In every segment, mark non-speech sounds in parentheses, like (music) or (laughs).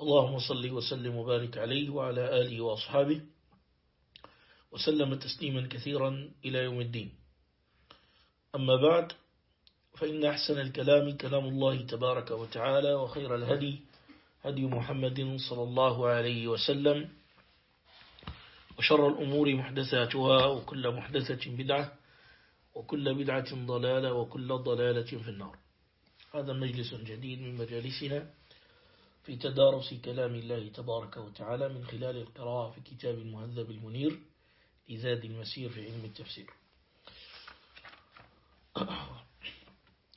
اللهم صل وسلم وبارك عليه وعلى آله وأصحابه وسلم تسليما كثيرا إلى يوم الدين. أما بعد فإن أحسن الكلام كلام الله تبارك وتعالى وخير الهدي هدي محمد صلى الله عليه وسلم وشر الأمور محدثاتها وكل محدثة بدعة وكل بدعة ضلالة وكل ضلالة في النار. هذا مجلس جديد من مجالسنا. في تدارس كلام الله تبارك وتعالى من خلال القراءة في كتاب المهذب المنير لزاد المسير في علم التفسير.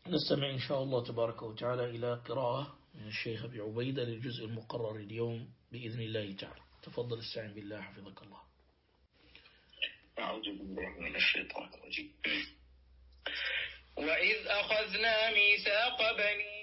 نستمع إن شاء الله تبارك وتعالى إلى قراءة من الشيخ أبي عبيدة للجزء المقرر اليوم بإذن الله تعالى. تفضل استعين بالله حفظك الله. أعوذ بالله من الشيطان الرجيم. وإذ أخذنا ميثاق بني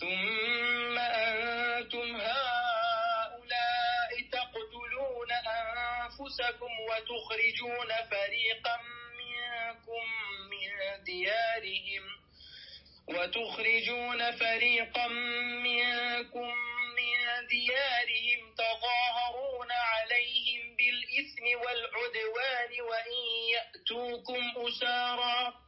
ثم أنتم هؤلاء تقتلون أنفسكم وتخرجون فريقا منكم من ديارهم وتخرجون فريقا منكم من ديارهم تظاهرون عليهم بالإثم والعدوان وإن يأتوكم أسارا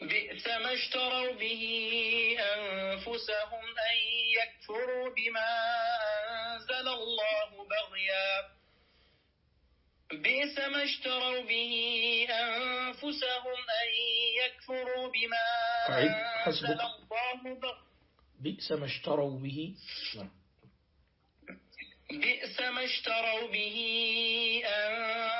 بئس ما اشتروا به أنفسهم أن يكفروا بما أنزل الله بغيا. بئس ما اشتروا به أنفسهم أن يكفروا بما أنزل الله بغيا بئس ما اشتروا به. بئس ما اشتروا به أنفسهم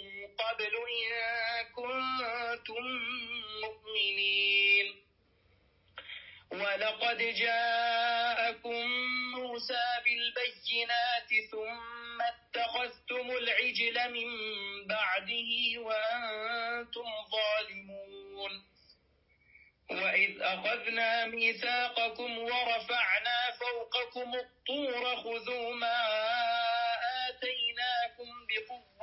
قبل إن كنتم مؤمنين. ولقد جاءكم موسى بالبينات ثم اتخذتم العجل من بعده وأنتم ظالمون. وإذ أخذنا ميثاقكم ورفعنا فوقكم الطور خذوا ما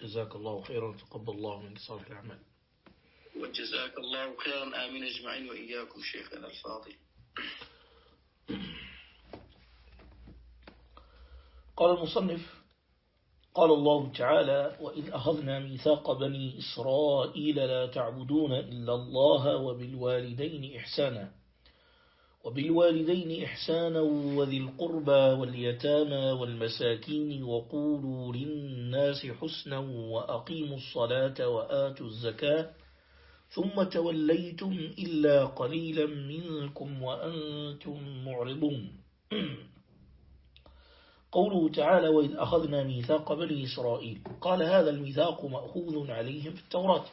جزاك الله خيرا تقبل الله منك صالح الأعمال. وجزاك الله خيرا آمين أجمعين وإياكم شيخنا الفاضل. قال المصنف قال الله تعالى وإذ أخذنا ميثاق بني إسرائيل لا تعبدون إلا الله وبالوالدين إحسانا. وبالوالدين إحسانا وذي القربى واليتامى والمساكين وقولوا للناس حسنا وأقيموا الصلاة وآتوا الزكاة ثم توليتم إلا قليلا منكم وأنتم معرضون. (clears throat) قوله تعالى وإذ أخذنا ميثاق بني إسرائيل قال هذا الميثاق مأخوذ عليهم في التوراة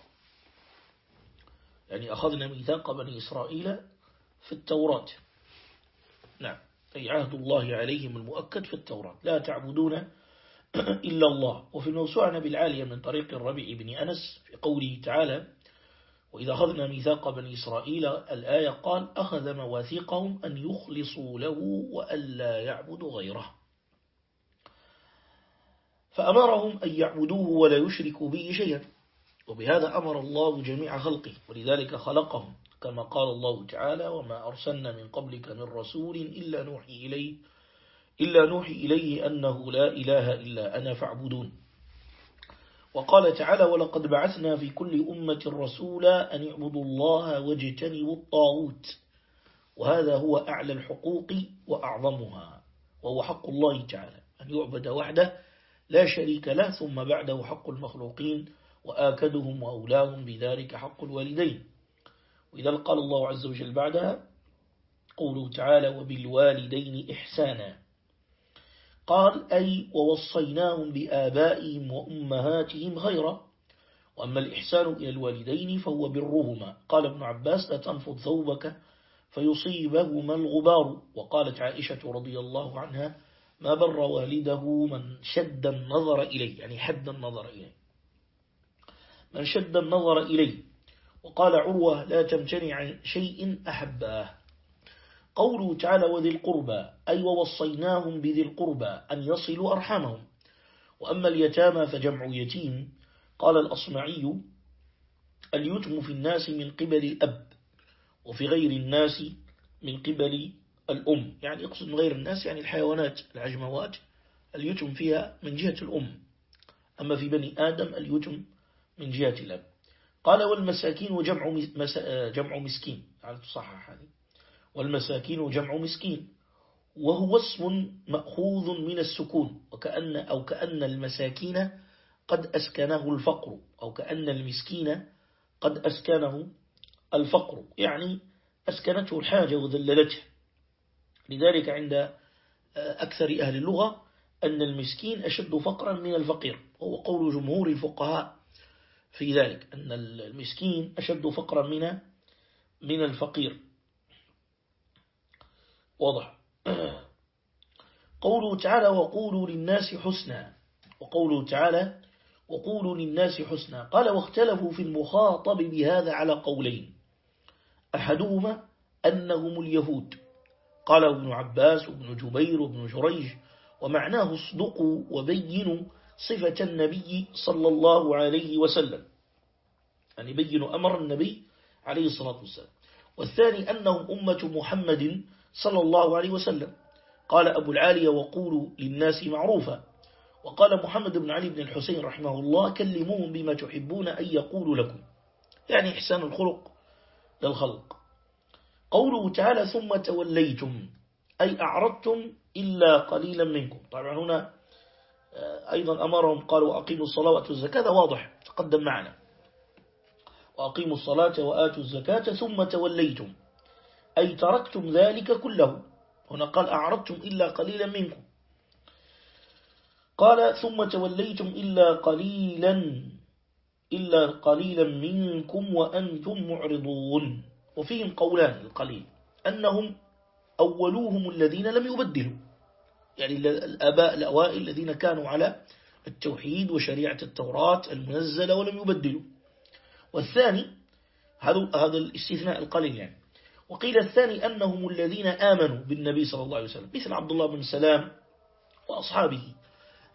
يعني أخذنا ميثاق بني إسرائيل في التوراة. نعم. أي عهد الله عليهم المؤكد في التوراة. لا تعبدون (clears throat) إلا الله. وفي الموسوعة بالعالية من طريق الربيع بن أنس في قوله تعالى وإذا أخذنا ميثاق بني إسرائيل الآية قال أخذ مواثيقهم أن يخلصوا له وألا يعبدوا غيره. فأمرهم أن يعبدوه ولا يشركوا به شيئا. وبهذا أمر الله جميع خلقه. ولذلك خلقهم. كما قال الله تعالى وما أرسلنا من قبلك من رسول إلا نوحي إليه إلا نوحي إليه أنه لا إله إلا أنا فاعبدون. وقال تعالى ولقد بعثنا في كل أمة رسولا أن اعبدوا الله واجتنبوا الطاغوت وهذا هو أعلى الحقوق وأعظمها وهو حق الله تعالى أن يعبد وحده لا شريك له ثم بعده حق المخلوقين وآكدهم وأولاهم بذلك حق الوالدين. وإذا قال الله عز وجل بعدها قوله تعالى وبالوالدين إحسانا. قال أي ووصيناهم بآبائهم وأمهاتهم خيرا وأما الإحسان إلى الوالدين فهو برهما. قال ابن عباس لا تنفض ثوبك فيصيبهما الغبار. وقالت عائشة رضي الله عنها ما بر والده من شد النظر إليه يعني حد النظر إليه. من شد النظر إليه. وقال عروة لا تمتنع عن شيء أحباه قوله تعالى وذي القربى أي ووصيناهم بذي القربى أن يصلوا أرحامهم. وأما اليتامى فجمع يتيم. قال الأصمعي اليتم في الناس من قبل الأب وفي غير الناس من قبل الأم. يعني يقصد من غير الناس يعني الحيوانات العجموات. اليتم فيها من جهة الأم. أما في بني آدم اليتم من جهة الأب. قال والمساكين وجمع جمع مسكين. على تصحح هذه. والمساكين جمع مسكين. وهو اسم مأخوذ من السكون. وكأن أو كأن المساكين قد أسكنه الفقر. أو كأن المسكين قد أسكنه الفقر. يعني أسكنته الحاجة وذللته. لذلك عند أكثر أهل اللغة أن المسكين أشد فقرا من الفقير. وهو قول جمهور الفقهاء. في ذلك أن المسكين أشد فقرا من من الفقير. واضح. قوله تعالى وقولوا للناس حسنا. وقوله تعالى وقولوا للناس حسنا. قال واختلفوا في المخاطب بهذا على قولين. أحدهما أنهم اليهود. قال ابن عباس وابن جبير وابن جريج ومعناه اصدقوا وبينوا صفة النبي صلى الله عليه وسلم. يعني بينوا أمر النبي عليه الصلاة والسلام. والثاني أنهم أمة محمد صلى الله عليه وسلم. قال أبو العالية وقولوا للناس معروفا وقال محمد بن علي بن الحسين رحمه الله كلموهم بما تحبون أن يقولوا لكم. يعني إحسان الخلق للخلق. قوله تعالى ثم توليتم أي أعرضتم إلا قليلا منكم. طبعا هنا أيضا أمرهم قالوا أقيموا الصلاة وأتوا الزكاة. واضح تقدم معنا. وأقيموا الصلاة وآتوا الزكاة ثم توليتم. أي تركتم ذلك كله. هنا قال أعرضتم إلا قليلا منكم. قال ثم توليتم إلا قليلا إلا قليلا منكم وأنتم معرضون. وفيهم قولان القليل أنهم أولوهم الذين لم يبدلوا. يعني الأباء الأوائل الذين كانوا على التوحيد وشريعة التوراة المنزلة ولم يبدلوا. والثاني هذا هذا الاستثناء القليل يعني. وقيل الثاني أنهم الذين آمنوا بالنبي صلى الله عليه وسلم مثل عبد الله بن سلام وأصحابه.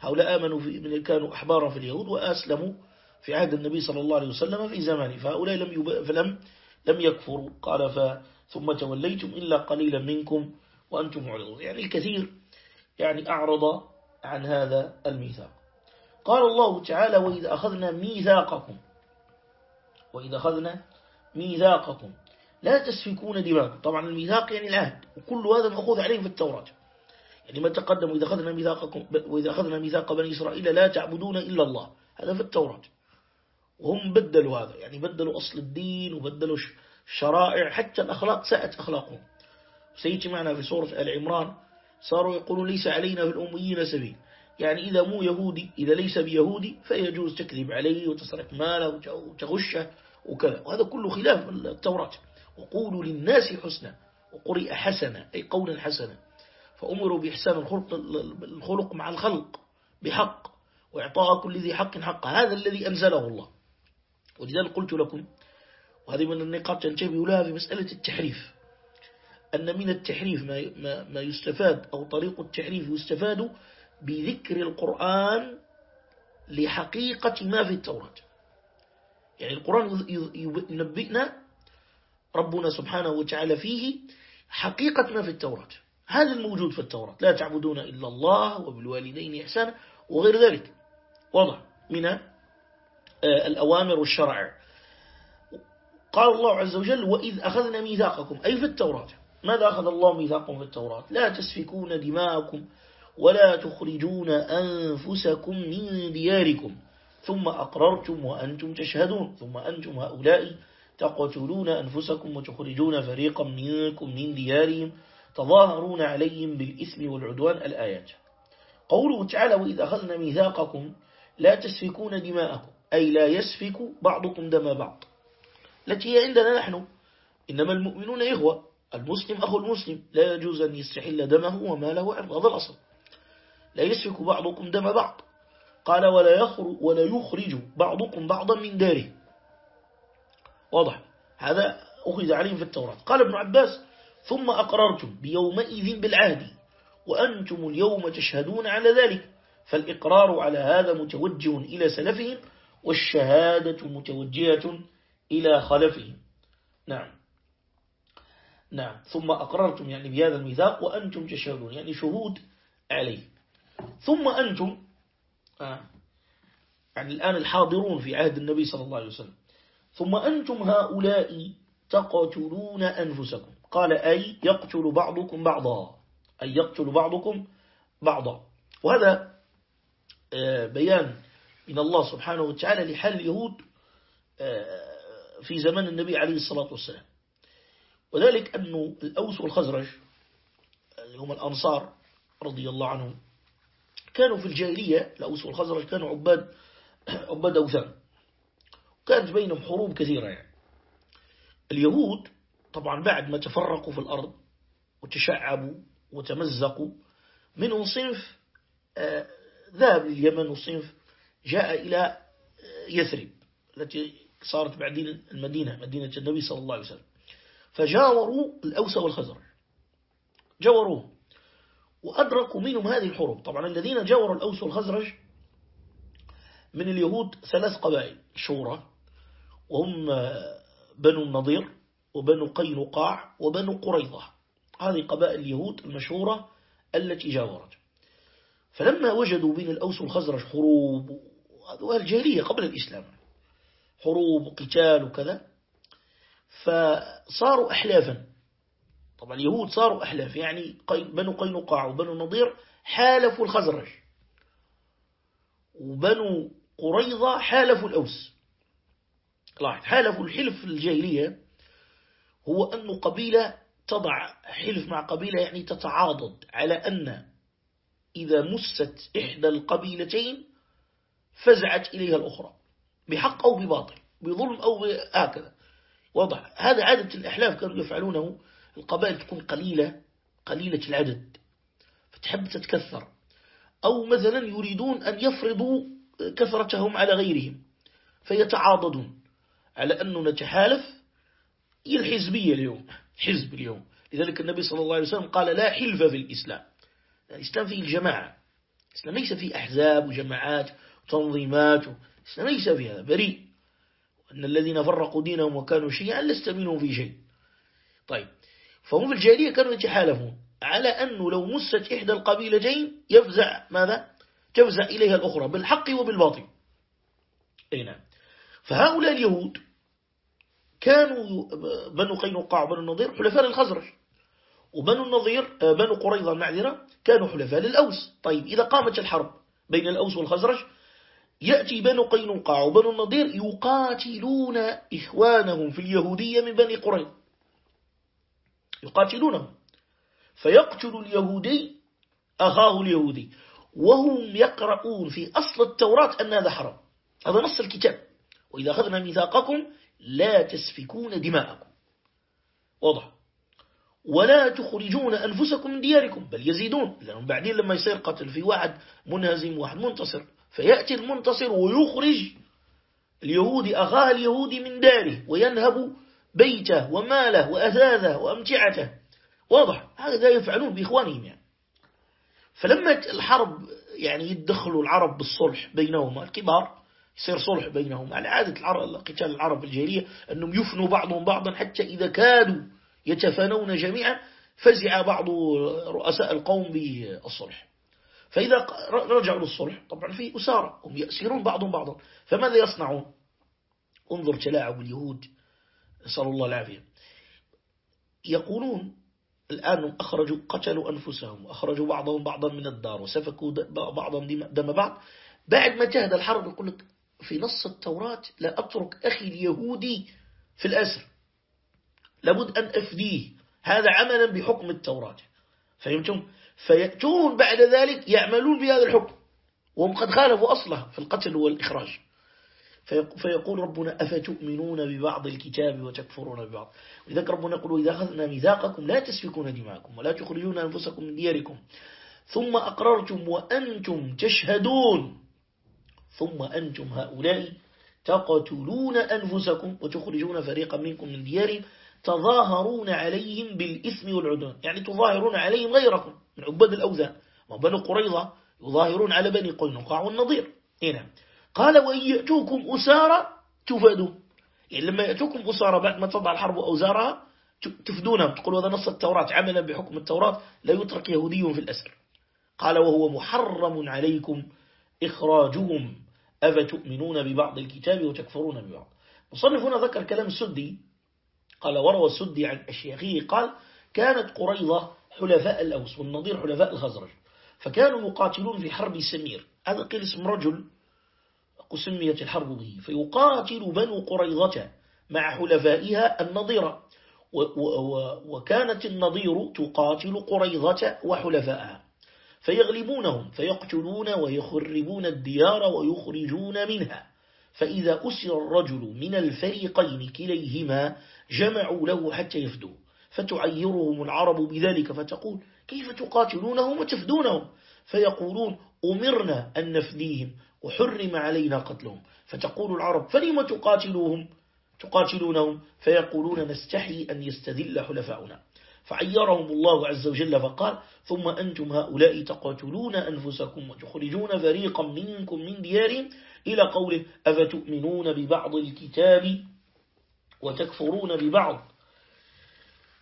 هؤلاء آمنوا في كانوا أحبارا في اليهود وأسلموا في عهد النبي صلى الله عليه وسلم في زمانه. فهؤلاء لم يب... فلم لم يكفروا. قال ف ثم توليتم إلا قليلا منكم وأنتم معرضون. يعني الكثير يعني أعرض عن هذا الميثاق. قال الله تعالى وإذا أخذنا ميثاقكم وإذا أخذنا ميثاقكم لا تسفكون دماءكم. طبعا الميثاق يعني العهد وكل هذا مأخوذ عليه في التوراة. يعني ما تقدم وإذا أخذنا ميثاقكم وإذا أخذنا ميثاق بني إسرائيل لا تعبدون إلا الله. هذا في التوراة. وهم بدلوا هذا يعني بدلوا أصل الدين وبدلوا الشرائع حتى الأخلاق ساءت أخلاقهم. سيجي معنا في سورة آل عمران صاروا يقولون ليس علينا في الأميين سبيل. يعني إذا مو يهودي إذا ليس بيهودي فيجوز تكذب عليه وتسرق ماله وتغشه وكذا. وهذا كله خلاف التوراة. وقولوا للناس حسنا. وقرئ حسنا أي قولا حسنا. فأمروا بإحسان الخلق, الخلق مع الخلق بحق. وإعطاء كل ذي حق حق هذا الذي أنزله الله. ولذلك قلت لكم وهذه من النقاط تنتبه لها في مسألة التحريف. أن من التحريف ما, ما, يستفاد أو طريق التحريف يستفاد بذكر القرآن لحقيقة ما في التوراة. يعني القرآن ينبئنا ربنا سبحانه وتعالى فيه حقيقة ما في التوراة. هذا الموجود في التوراة. لا تعبدون إلا الله وبالوالدين إحسانا وغير ذلك. واضح. من آه، الأوامر والشرائع. قال الله عز وجل وإذ أخذنا ميثاقكم. أي في التوراة. ماذا أخذ الله ميثاقكم في التوراة؟ لا تسفكون دماءكم ولا تخرجون أنفسكم من دياركم. ثم أقررتم وأنتم تشهدون. ثم أنتم هؤلاء تقتلون أنفسكم وتخرجون فريقا منكم من ديارهم تظاهرون عليهم بالإثم والعدوان. الآيات. قوله تعالى وإذا أخذنا ميثاقكم لا تسفكون دماءكم أي لا يسفك بعضكم دم بعض. التي هي عندنا نحن. إنما المؤمنون إخوة. المسلم أخو المسلم لا يجوز أن يستحل دمه وماله عرض هذا الأصل. لا يسفك بعضكم دم بعض. قال ولا يخرج, ولا يخرج بعضكم بعضا من داره. واضح. هذا أخذ عليهم في التوراة. قال ابن عباس ثم أقررتم بيومئذ بالعهد وأنتم اليوم تشهدون على ذلك. فالإقرار على هذا متوجه إلى سلفهم والشهادة متوجهة إلى خلفهم. نعم. نعم. ثم أقررتم يعني بهذا الميثاق وأنتم تشهدون يعني شهود عليه. ثم أنتم آه يعني الآن الحاضرون في عهد النبي صلى الله عليه وسلم. ثم أنتم هؤلاء تقتلون أنفسكم. قال أي يقتل بعضكم بعضا. أي يقتل بعضكم بعضا. وهذا آه، بيان من الله سبحانه وتعالى لحال اليهود آه، في زمن النبي عليه الصلاة والسلام. وذلك أن الأوس والخزرج اللي هم الأنصار رضي الله عنهم كانوا في الجاهلية الأوس والخزرج كانوا عباد عباد أوثان. كانت بينهم حروب كثيرة يعني. اليهود طبعا بعد ما تفرقوا في الأرض وتشعبوا وتمزقوا منهم صنف آه، ذهب لليمن وصنف جاء إلى آه، يثرب التي صارت بعدين المدينة مدينة النبي صلى الله عليه وسلم. فجاوروا الأوس والخزر جاوروه وأدركوا منهم هذه الحروب. طبعا الذين جاوروا الأوس والخزرج من اليهود ثلاث قبائل شورى وهم بنو النضير وبنو قينقاع وبنو قريضة هذه قبائل اليهود المشهورة التي جاورت. فلما وجدوا بين الأوس والخزرج حروب هذه الجاهلية قبل الإسلام. حروب وقتال وكذا فصاروا أحلافا. طبعا اليهود صاروا أحلاف يعني بنو قينقاع وبنو النضير حالفوا الخزرج وبنو قريضة حالفوا الأوس. لاحظ حالفوا الحلف الجاهلية هو أن قبيلة تضع حلف مع قبيلة يعني تتعاضد على أن إذا مست إحدى القبيلتين فزعت إليها الأخرى بحق أو بباطل بظلم أو هكذا وضع هذا عادة الأحلاف كانوا يفعلونه القبائل تكون قليلة قليلة العدد فتحب تتكثر. أو مثلا يريدون أن يفرضوا كثرتهم على غيرهم فيتعاضدون على أنه نتحالف. هي الحزبية اليوم؟ حزب اليوم. لذلك النبي صلى الله عليه وسلم قال لا حلف في الإسلام. الإسلام فيه الجماعة. الإسلام ليس فيه أحزاب وجماعات وتنظيمات الإسلام ليس فيه هذا بريء. أن الذين فرقوا دينهم وكانوا شيئا لست منهم في شيء. طيب فهم في الجاهلية كانوا يتحالفون على أنه لو مست إحدى القبيلتين يفزع ماذا؟ تفزع إليها الأخرى بالحق وبالباطل. أي نعم. فهؤلاء اليهود كانوا بنو قينقاع وبنو النضير حلفاء للخزرج وبنو النضير بنو قريظة المعذرة كانوا حلفاء للأوس. طيب إذا قامت الحرب بين الأوس والخزرج يأتي بنو قينقاع وبنو النضير يقاتلون إخوانهم في اليهودية من بني قريظة يقاتلونهم. فيقتل اليهودي أخاه اليهودي. وهم يقرؤون في أصل التوراة أن هذا حرام. هذا نص الكتاب. وإذا أخذنا ميثاقكم لا تسفكون دماءكم. واضح. ولا تخرجون أنفسكم من دياركم بل يزيدون. لأنهم بعدين لما يصير قتل في واحد منهزم واحد منتصر. فيأتي المنتصر ويخرج اليهودي أخاه اليهودي من داره وينهب بيته وماله وأثاثه وأمتعته. واضح هذا يفعلون بإخوانهم يعني. فلما الحرب يعني يدخلوا العرب بالصلح بينهما الكبار يصير صلح بينهم. على عادة العرب قتال العرب الجاهلية أنهم يفنوا بعضهم بعضا حتى إذا كادوا يتفانون جميعا فزع بعض رؤساء القوم بالصلح. فإذا رجعوا للصلح طبعا في أسارة هم يأسرون بعضهم بعضا. فماذا يصنعون؟ انظر تلاعب اليهود نسأل الله العافية. يقولون الآن أخرجوا قتلوا أنفسهم أخرجوا بعضهم بعضا من الدار وسفكوا بعضهم دم بعض. بعد ما جهد الحرب يقول لك في نص التوراة لا أترك أخي اليهودي في الأسر. لابد أن أفديه. هذا عملا بحكم التوراة. فهمتم؟ فيأتون بعد ذلك يعملون بهذا الحكم. وهم قد خالفوا أصله في القتل والإخراج. فيقول ربنا أفتؤمنون ببعض الكتاب وتكفرون ببعض. ولذلك ربنا يقول إذا أخذنا ميثاقكم لا تسفكون دماءكم ولا تخرجون أنفسكم من دياركم. ثم أقررتم وأنتم تشهدون. ثم أنتم هؤلاء تقتلون أنفسكم وتخرجون فريقا منكم من ديارهم تظاهرون عليهم بالإثم والعدوان. يعني تظاهرون عليهم غيركم. من عباد الأوثان وبنو قريظة يظاهرون على بني قينقاع والنظير هنا قال وإن يأتوكم أسارا تفادوا. يعني لما يأتوكم أسارا بعد ما تضع الحرب أوزارها تفدونهم تقول هذا نص التوراة عملا بحكم التوراة لا يترك يهودي في الأسر. قال وهو محرم عليكم إخراجهم. أفتؤمنون ببعض الكتاب وتكفرون ببعض. مصنف هنا ذكر كلام السدي. قال وروى السدي عن أشياخه قال كانت قريضة حلفاء الأوس والنظير حلفاء الخزرج. فكانوا يقاتلون في حرب سمير. هذا قيل اسم رجل سميت الحرب به. فيقاتل بنو قريضة مع حلفائها النظيرة وكانت النظير تقاتل قريضة وحلفائها. فيغلبونهم فيقتلون ويخربون الديار ويخرجون منها. فإذا أسر الرجل من الفريقين كليهما جمعوا له حتى يفدوا فتعيرهم العرب بذلك فتقول كيف تقاتلونهم وتفدونهم؟ فيقولون أمرنا أن نفديهم وحرم علينا قتلهم. فتقول العرب فلما تقاتلوهم؟ تقاتلونهم؟ فيقولون نستحي أن يستذل حلفاؤنا. فعيرهم الله عز وجل فقال ثم أنتم هؤلاء تقاتلون أنفسكم وتخرجون فريقا منكم من ديارهم إلى قوله أفتؤمنون ببعض الكتاب وتكفرون ببعض؟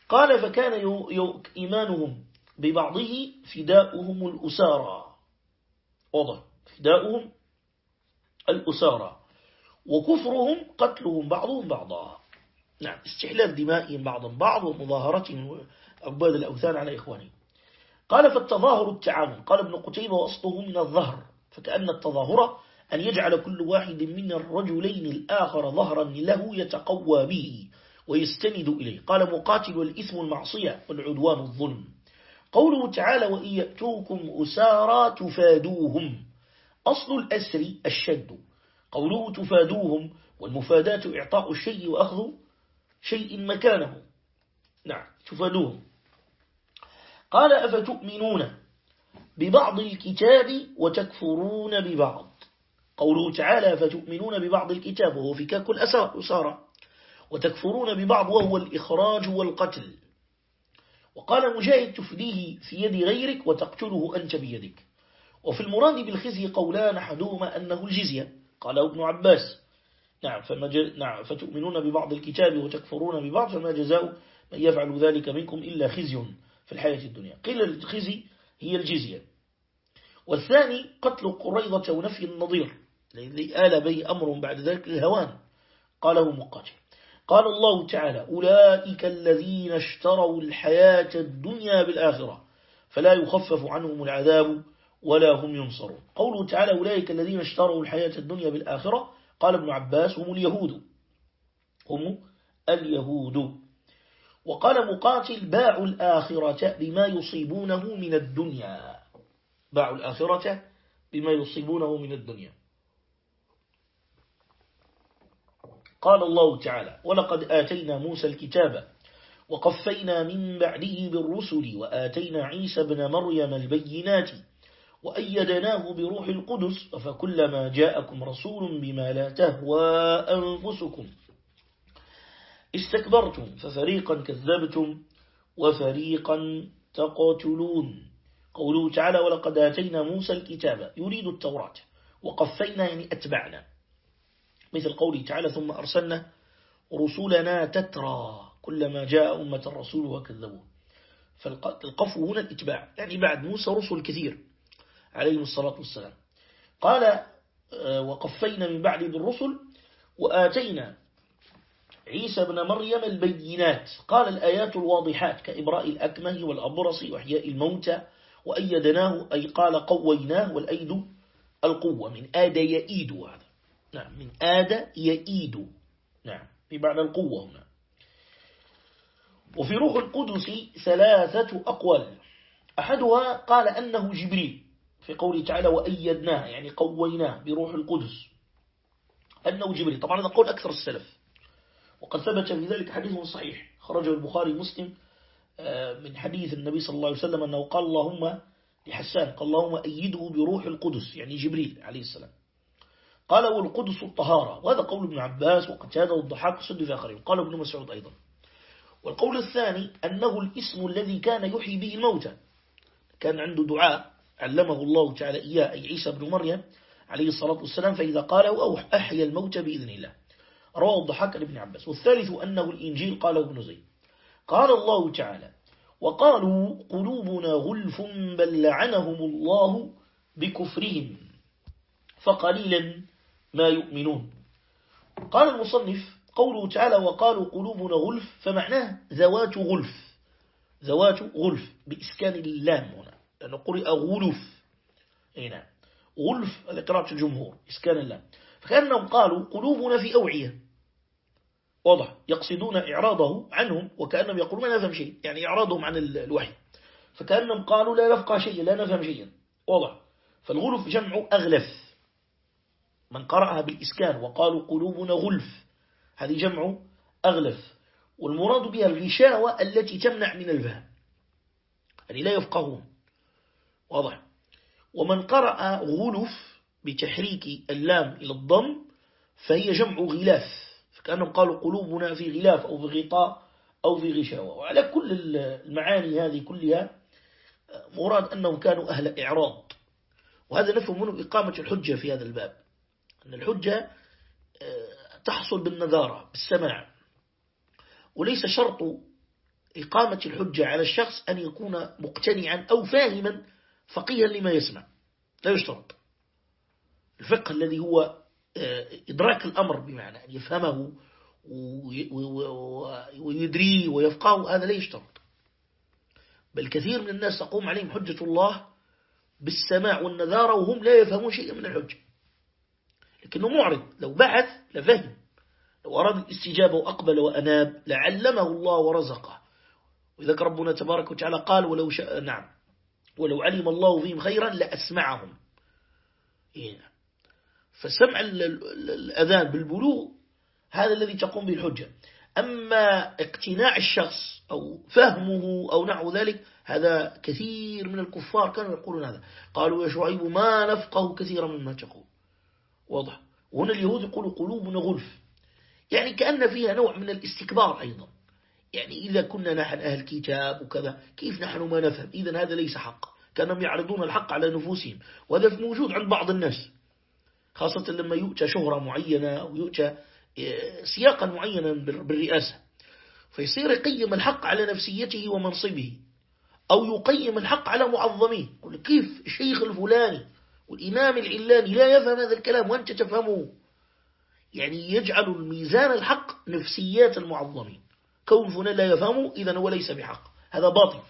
قال فكان إيمانهم ببعضه فداؤهم الأسارى. وضع فداؤهم الأسارى. وكفرهم قتلهم بعضهم بعضا. نعم. استحلال دمائهم بعضا بعض ومظاهرتهم عباد الأوثان على إخوانهم. قال فالتظاهر التعاون. قال ابن قتيبة وأصله من الظهر. فكأن التظاهر أن يجعل كل واحد من الرجلين الآخر ظهرا له يتقوى به. ويستند إليه. قال مقاتل والإثم المعصية والعدوان الظلم. قوله تعالى وإن يأتوكم أسارا تفادوهم. أصل الأسر الشد. قوله تفادوهم والمفادات إعطاء الشيء وأخذ شيء مكانه. نعم تفادوهم. قال أفتؤمنون ببعض الكتاب وتكفرون ببعض؟ قوله تعالى فتؤمنون ببعض الكتاب وهو فكاك الأسارة وتكفرون ببعض وهو الإخراج والقتل. وقال مجاهد تفديه في يد غيرك وتقتله أنت بيدك. وفي المراد بالخزي قولان أحدهما أنه الجزية. قال ابن عباس. نعم, فما نعم فتؤمنون ببعض الكتاب وتكفرون ببعض فما جزاء من يفعل ذلك منكم إلا خزي في الحياة الدنيا. قيل الخزي هي الجزية. والثاني قتل قريضة ونفي النظير الذي آل به أمر بعد ذلك الهوان قاله مقاتل. قال الله تعالى أولئك الذين اشتروا الحياة الدنيا بالآخرة فلا يخفف عنهم العذاب ولا هم ينصرون. قوله تعالى أولئك الذين اشتروا الحياة الدنيا بالآخرة قال ابن عباس هم اليهود. هم اليهود. وقال مقاتل باعوا الآخرة بما يصيبونه من الدنيا. باعوا الآخرة بما يصيبونه من الدنيا. قال الله تعالى ولقد آتينا موسى الكتاب وقفينا من بعده بالرسل وآتينا عيسى بن مريم البينات وأيدناه بروح القدس فكلما جاءكم رسول بما لا تهوى أنفسكم. استكبرتم ففريقا كذبتم وفريقا تقاتلون قوله تعالى ولقد آتينا موسى الكتاب. يريد التوراة. وقفينا يعني أتبعنا. مثل قوله تعالى ثم أرسلنا رسولنا تترى كلما جاء أمة الرسول وكذبوه. فالقفو هنا الاتباع يعني بعد موسى رسل كثير عليهم الصلاة والسلام. قال آه، وقفينا من بعد بالرسل وآتينا عيسى بن مريم البينات. قال الآيات الواضحات كإبراء الأكمه والأبرص وإحياء الموتى وأيدناه أي قال قويناه والأيد القوة من آد يئيد هذا نعم من آد يئيد. نعم بمعنى القوة هنا. وفي روح القدس ثلاثة أقوال. أحدها قال أنه جبريل في قوله تعالى وأيدناه يعني قويناه بروح القدس. أنه جبريل. طبعا هذا قول أكثر السلف. وقد ثبت في ذلك حديث صحيح خرجه البخاري مسلم آه، من حديث النبي صلى الله عليه وسلم أنه قال اللهم لحسان قال اللهم أيده بروح القدس يعني جبريل عليه السلام. قال والقدس الطهارة وهذا قول ابن عباس وقتادة والضحاك وسد في آخرين قال ابن مسعود أيضا. والقول الثاني أنه الاسم الذي كان يحيي به الموتى كان عنده دعاء علمه الله تعالى إياه أي عيسى بن مريم عليه الصلاة والسلام فإذا قاله أو أحيا الموتى بإذن الله. رواه الضحاك عن ابن عباس. والثالث أنه الإنجيل قاله ابن زيد. قال الله تعالى وقالوا قلوبنا غلف بل لعنهم الله بكفرهم فقليلا ما يؤمنون. قال المصنف قوله تعالى وقالوا قلوبنا غلف فمعناه ذوات غلف. ذوات غلف بإسكان اللام هنا لأنه قرئ غلف. هنا غلف الإقراء الجمهور إسكان اللام. فكأنهم قالوا قلوبنا في أوعية. واضح. يقصدون إعراضه عنهم وكأنهم يقولون ما نفهم شيء يعني إعراضهم عن الوحي. فكأنهم قالوا لا نفقى شيئا لا نفهم شيئا. واضح. فالغلف جمع أغلف. من قرأها بالإسكان وقالوا قلوبنا غلف هذه جمع أغلف. والمراد بها الغشاوة التي تمنع من الفهم يعني لا يفقهون. واضح. ومن قرأ غلف بتحريك اللام إلى الضم فهي جمع غلاف كأنهم قالوا قلوبنا في غلاف أو في غطاء أو في غشاوة. وعلى كل المعاني هذه كلها مراد أنهم كانوا أهل إعراض. وهذا نفهم منه إقامة الحجة في هذا الباب. أن الحجة آه، تحصل بالنذارة بالسماع. وليس شرط إقامة الحجة على الشخص أن يكون مقتنعا أو فاهما فقيها لما يسمع. لا يشترط. الفقه الذي هو آه، إدراك الأمر بمعنى أن يفهمه ويدريه ويفقهه هذا لا يشترط. بل كثير من الناس تقوم عليهم حجة الله بالسماع والنذارة وهم لا يفهمون شيئا من الحجة. لكنه معرض. لو بحث لفهم. لو أراد الاستجابة وأقبل وأناب لعلمه الله ورزقه. وإذا ربنا تبارك وتعالى قال ولو شاء نعم. ولو علم الله فيهم خيرا لأسمعهم. إيه فسمع الأذان بالبلوغ هذا الذي تقوم به الحجة. أما اقتناع الشخص أو فهمه أو نحو ذلك هذا كثير من الكفار كانوا يقولون هذا. قالوا يا شعيب ما نفقه كثيرا مما تقول. واضح. وهنا اليهود يقولوا قلوبنا غلف. يعني كأن فيها نوع من الاستكبار أيضا. يعني إذا كنا نحن أهل كتاب وكذا كيف نحن ما نفهم؟ إذا هذا ليس حق. كانوا يعرضون الحق على نفوسهم. وهذا موجود عند بعض الناس. خاصة لما يؤتى شهرة معينة أو يؤتى آه، سياقا معينا بالرئاسة. فيصير يقيم الحق على نفسيته ومنصبه. أو يقيم الحق على معظميه. كيف الشيخ الفلاني والإمام العلاني لا يفهم هذا الكلام وأنت تفهمه. يعني يجعل الميزان الحق نفسيات المعظمين. كون فلان لا يفهمه إذا هو ليس بحق. هذا باطل.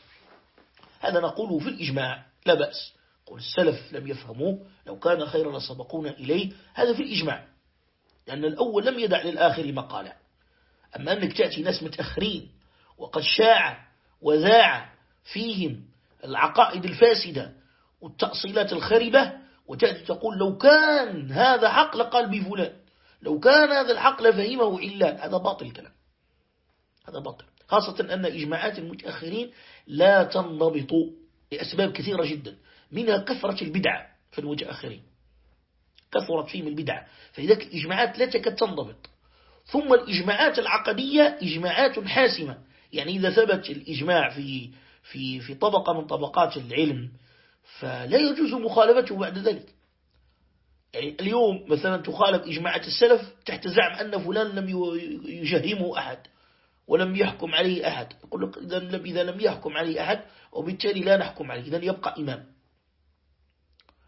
هذا نقوله في الإجماع. لا بأس. قل السلف لم يفهموه. لو كان خيرا لسبقونا إليه. هذا في الإجماع. لأن الأول لم يدع للآخر مقالا. أما أنك تأتي ناس متأخرين وقد شاع وذاع فيهم العقائد الفاسدة والتأصيلات الخربة وتأتي تقول لو كان هذا حق لقال بي فلان. لو كان هذا الحق لفهمه علان هذا باطل الكلام. هذا باطل. خاصة أن إجماعات المتأخرين لا تنضبط لأسباب كثيرة جدا منها كثرة البدع في المتأخرين. كثرت فيهم البدع. فلذلك الإجماعات لا تكاد تنضبط. ثم الإجماعات العقدية إجماعات حاسمة. يعني إذا ثبت الإجماع في في في طبقة من طبقات العلم فلا يجوز مخالفته بعد ذلك. يعني اليوم مثلا تخالف إجماعات السلف تحت زعم أن فلان لم يجهمه أحد ولم يحكم عليه أحد. يقول لك إذا لم يحكم عليه أحد وبالتالي لا نحكم عليه. إذا يبقى إمام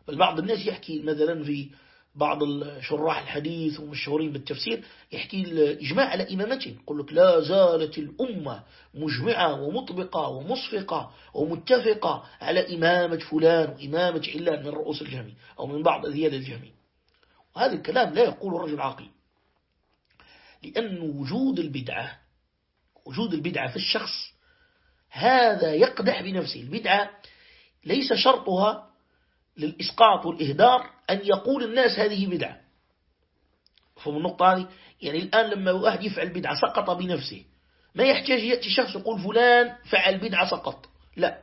بل بعض الناس يحكي مثلا في بعض شراح الحديث ومشهورين بالتفسير يحكي الإجماع على إمامته يقول لك لا زالت الأمة مجمعة ومطبقة ومصفقة ومتفقة على إمامة فلان وإمامة علان من رؤوس الجميع أو من بعض أذيال الجميع وهذا الكلام لا يقول الرجل عاقل. لأن وجود البدعة وجود البدعة في الشخص هذا يقدح بنفسه. البدعة ليس شرطها للإسقاط والإهدار أن يقول الناس هذه بدعة. فهم النقطة هذه؟ يعني الآن لما واحد يفعل بدعة سقط بنفسه ما يحتاج يأتي شخص يقول فلان فعل بدعة سقط. لا.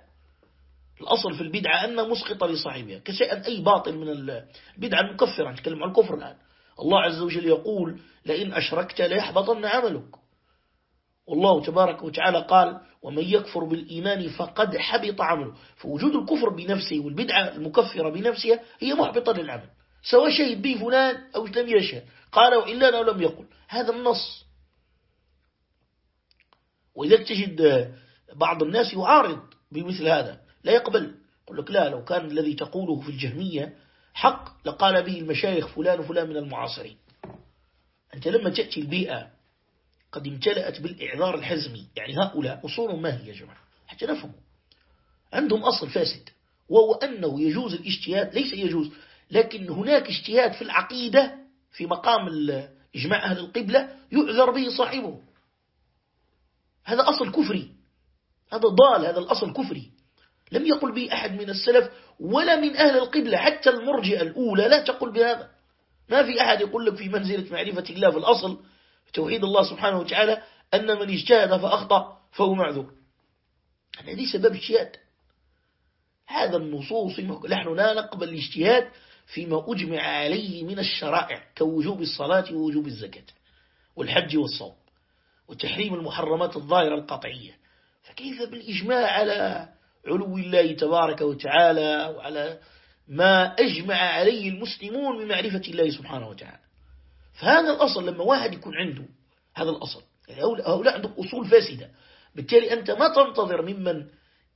الأصل في البدعة أنها مسقطة لصاحبها كشيء أي باطل من البدعة المكفرة نتكلم عن الكفر الآن. الله عز وجل يقول لئن أشركت ليحبطن عملك. والله تبارك وتعالى قال ومن يكفر بالإيمان فقد حبط عمله. فوجود الكفر بنفسه والبدعة المكفرة بنفسها هي محبطة للعمل. سواء شهد به فلان أو لم يشهد قال وإلا أو لم يقل. هذا النص. وإذا تجد بعض الناس يعارض بمثل هذا لا يقبل. يقول لك لا لو كان الذي تقوله في الجهمية حق لقال به المشايخ فلان وفلان من المعاصرين. أنت لما تأتي البيئة قد امتلأت بالإعذار الحزمي. يعني هؤلاء أصولهم ما هي يا جماعة؟ حتى نفهموا. عندهم أصل فاسد وهو أنه يجوز الاجتهاد ليس يجوز لكن هناك اجتهاد في العقيدة في مقام إجماع أهل القبلة يعذر به صاحبه. هذا أصل كفري. هذا ضال هذا الأصل كفري. لم يقل به أحد من السلف ولا من أهل القبلة حتى المرجئة الأولى لا تقول بهذا. ما في أحد يقول لك في منزلة معرفة الله في الأصل توحيد الله سبحانه وتعالى أن من اجتهد فأخطأ فهو معذور. هذه سبب اجتهاد. هذا النصوص نحن لا نقبل الاجتهاد فيما أجمع عليه من الشرائع كوجوب الصلاة ووجوب الزكاة والحج والصوم وتحريم المحرمات الظاهرة القطعية. فكيف بالإجماع على علو الله تبارك وتعالى وعلى ما أجمع عليه المسلمون من معرفة الله سبحانه وتعالى؟ فهذا الأصل لما واحد يكون عنده هذا الأصل. يعني هؤلاء عندهم أصول فاسدة. بالتالي أنت ما تنتظر ممن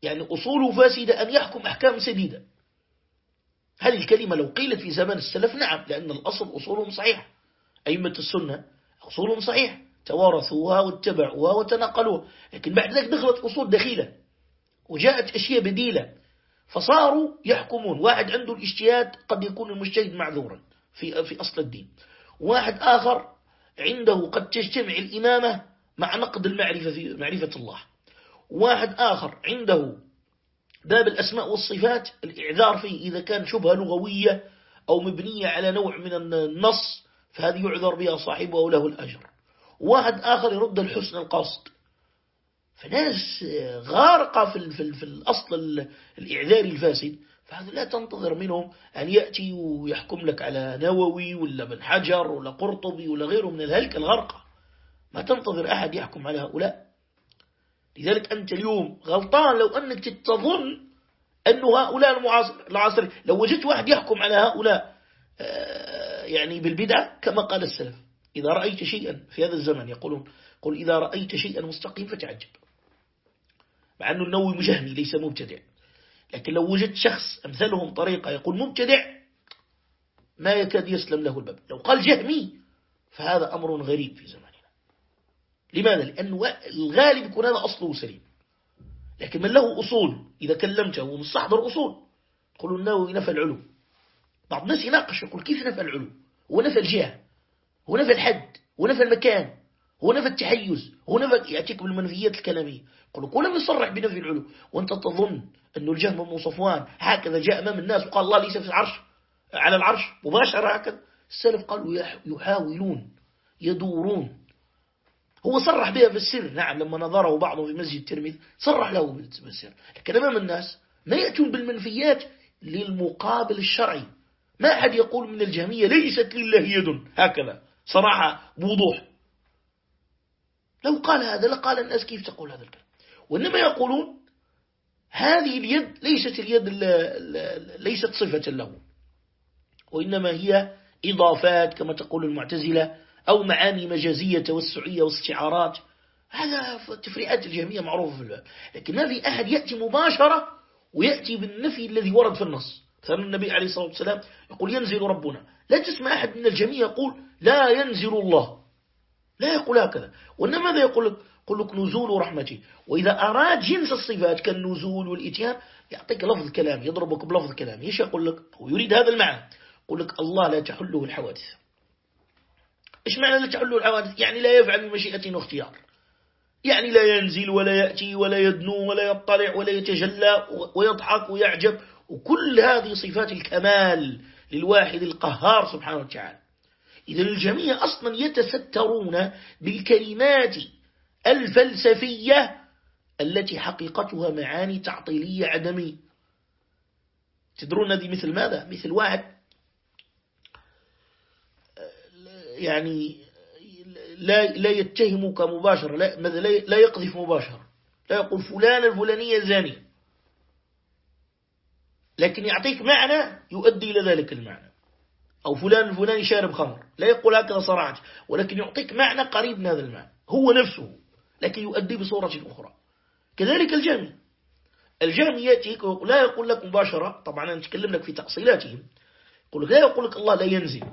يعني أصوله فاسدة أن يحكم أحكام سديدة. هذه الكلمة لو قيلت في زمن السلف نعم لأن الأصل أصولهم صحيحة. أئمة السنة أصولهم صحيح توارثوها واتبعوها وتنقلوها لكن بعد ذلك دخلت أصول دخيلة. وجاءت أشياء بديلة. فصاروا يحكمون. واحد عنده الاجتهاد قد يكون المجتهد معذورا في في أصل الدين. واحد آخر عنده قد تجتمع الإمامة مع نقد المعرفة في معرفة الله. واحد آخر عنده باب الأسماء والصفات الإعذار فيه إذا كان شبهة لغوية أو مبنية على نوع من النص فهذه يعذر بها صاحبه وله الأجر. واحد آخر يرد الحسن القصد فناس غارقة في, في, في الأصل الإعذاري الفاسد. لا تنتظر منهم أن يأتي ويحكم لك على نووي ولا بن حجر ولا قرطبي ولا غيره من الهلك الغرقة ما تنتظر أحد يحكم على هؤلاء. لذلك أنت اليوم غلطان لو أنك تظن أن هؤلاء المعاصر لو وجدت واحد يحكم على هؤلاء آه، يعني بالبدعة كما قال السلف. إذا رأيت شيئا في هذا الزمن يقولون قل إذا رأيت شيئا مستقيم فتعجب. مع أنه النووي مجهمي ليس مبتدع. لكن لو وجدت شخص أمثلهم طريقة يقول مبتدع ما يكاد يسلم له الباب. لو قال جهمي فهذا أمر غريب في زماننا. لماذا؟ لأن الغالب يكون هذا أصله سليم. لكن من له أصول؟ إذا كلمته ومستحضر أصول يقولوا النووي نفى العلو. بعض الناس يناقش يقول كيف نفى العلو؟ هو نفى الجهة هو نفى الحد هو نفى المكان. هو نفى التحيز نفى يأتيك بالمنفيات الكلامية. يقول ولم يصرح بنفي العلو. وأنت تظن أن الجهم بن صفوان هكذا جاء أمام الناس وقال الله ليس في العرش على العرش. مباشرة هكذا السلف قالوا يحاولون يدورون. هو صرح بها في السر. نعم لما نظره بعضهم في مسجد الترمذي صرح له بالسر لكن أمام الناس ما يأتون بالمنفيات للمقابل الشرعي. ما أحد يقول من الجهمية ليست لله يد. هكذا صراحة بوضوح. لو قال هذا لقال الناس كيف تقول هذا الكلام. وإنما يقولون هذه اليد ليست اليد ليست صفة له وإنما هي إضافات كما تقول المعتزلة أو معاني مجازية توسعية واستعارات. هذا تفريعات الجهمية معروفة في الباب. لكن في أحد يأتي مباشرة ويأتي بالنفي الذي ورد في النص. مثلا النبي عليه الصلاة والسلام يقول ينزل ربنا. لا تسمع أحد من الجميع يقول لا ينزل الله. لا يقول هكذا. وإنما ماذا يقول لك يقول لك نزول رحمته وإذا أراد جنس الصفات كالنزول والإتيان يعطيك لفظ الكلام يضربك بلفظ الكلام. إيش يقول لك؟ هو يريد هذا المعنى. يقول لك الله لا تحله الحوادث. إيش معنى لا تحله الحوادث؟ يعني لا يفعل بمشيئة واختيار. يعني لا ينزل ولا يأتي ولا يدنو ولا يطلع ولا يتجلى ويضحك ويعجب. وكل هذه صفات الكمال للواحد القهار سبحانه وتعالى. إذا الجميع أصلا يتسترون بالكلمات الفلسفية التي حقيقتها معاني تعطيلية عدمية. تدرون هذه مثل ماذا؟ مثل واحد يعني لا لا يتهمك مباشرة لا لا يقذف مباشرة. لا يقول فلان الفلانية زانية لكن يعطيك معنى يؤدي إلى ذلك المعنى. أو فلان الفلاني شارب خمر. لا يقول هكذا صراحة ولكن يعطيك معنى قريب من هذا المعنى. هو نفسه. لكن يؤدي بصورة أخرى. كذلك الجامي الجامي يأتيك لا يقول لك مباشرة. طبعا أنا أتكلم لك في تأصيلاتهم. يقول لك لا يقول لك الله لا ينزل.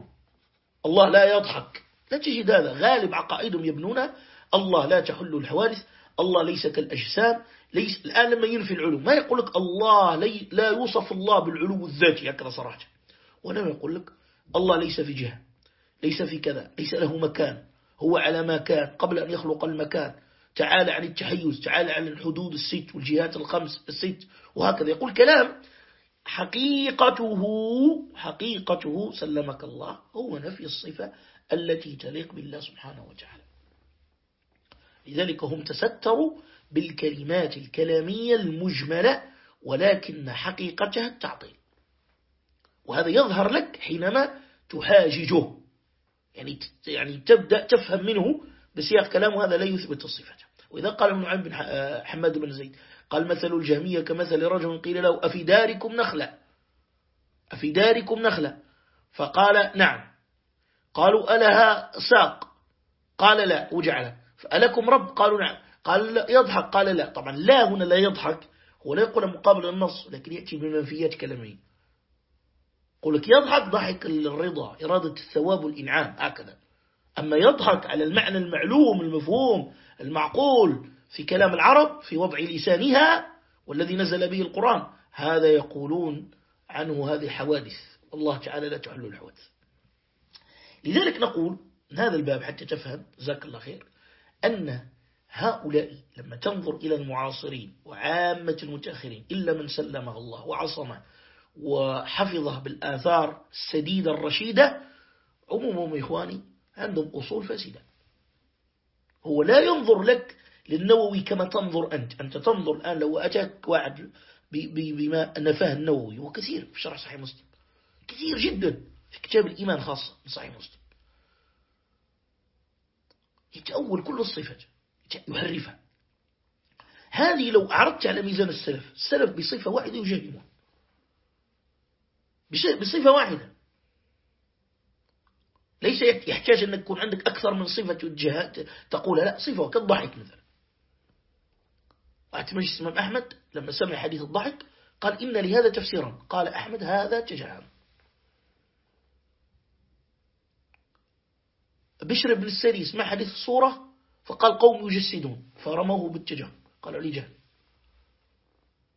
الله لا يضحك. لا تجد هذا. غالب عقائدهم يبنون الله لا تحل الحوادث. الله ليس كالأجسام. ليس الآن لما ينفي العلو. ما يقول لك الله لي لا يوصف الله بالعلو الذاتي. هكذا صراحة ولم يقول لك الله ليس في جهة ليس في كذا ليس له مكان هو على ما كان قبل أن يخلق المكان. تعالى عن التحيز تعالى عن الحدود الست والجهات الخمس الست وهكذا. يقول كلام حقيقته حقيقته سلمك الله هو نفي الصفة التي تليق بالله سبحانه وتعالى. لذلك هم تستروا بالكلمات الكلامية المجملة ولكن حقيقتها التعطيل. وهذا يظهر لك حينما تحاججه يعني يعني تبدأ تفهم منه بسياق كلامه هذا لا يثبت الصفة وإذا قال ابن عم بن حماد بن زيد قال مثل الجهمية كمثل رجل قيل له أفي داركم نخلة؟ أفي داركم نخلة؟ فقال نعم. قالوا ألها ساق؟ قال لا وجعل. فألكم رب؟ قالوا نعم. قال يضحك؟ قال لا. طبعا لا هنا لا يضحك. هو لا يقول مقابل النص لكن يأتي بمنفيات كلامية. يقول لك يضحك ضحك الرضا إرادة الثواب والإنعام هكذا. أما يضحك على المعنى المعلوم المفهوم المعقول في كلام العرب في وضع لسانها والذي نزل به القرآن هذا يقولون عنه هذه حوادث الله تعالى لا تحل الحوادث. لذلك نقول من هذا الباب حتى تفهم جزاك الله خير أن هؤلاء لما تنظر إلى المعاصرين وعامة المتأخرين إلا من سلمه الله وعصمه وحفظه بالآثار السديدة الرشيدة عمومهم إخواني عندهم أصول فاسدة. هو لا ينظر لك للنووي كما تنظر أنت. أنت تنظر الآن لو أتاك واحد بما نفاه النووي وكثير في شرح صحيح مسلم. كثير جدا في كتاب الإيمان خاصة من صحيح مسلم. يتأول كل الصفات يحرفها. هذه لو أعرضت على ميزان السلف السلف بصفة واحدة يجهمون بصفة واحدة. ليس يحتاج أن يكون عندك أكثر من صفة الجهات تقول لا صفة كالضحك مثلا. مجلس الإمام أحمد لما سمع حديث الضحك قال إن لهذا تفسيرا. قال أحمد هذا تجهم بشر بن السري سمع حديث الصورة فقال قوم يجسدون. فرموه بالتجهم قال لي جهل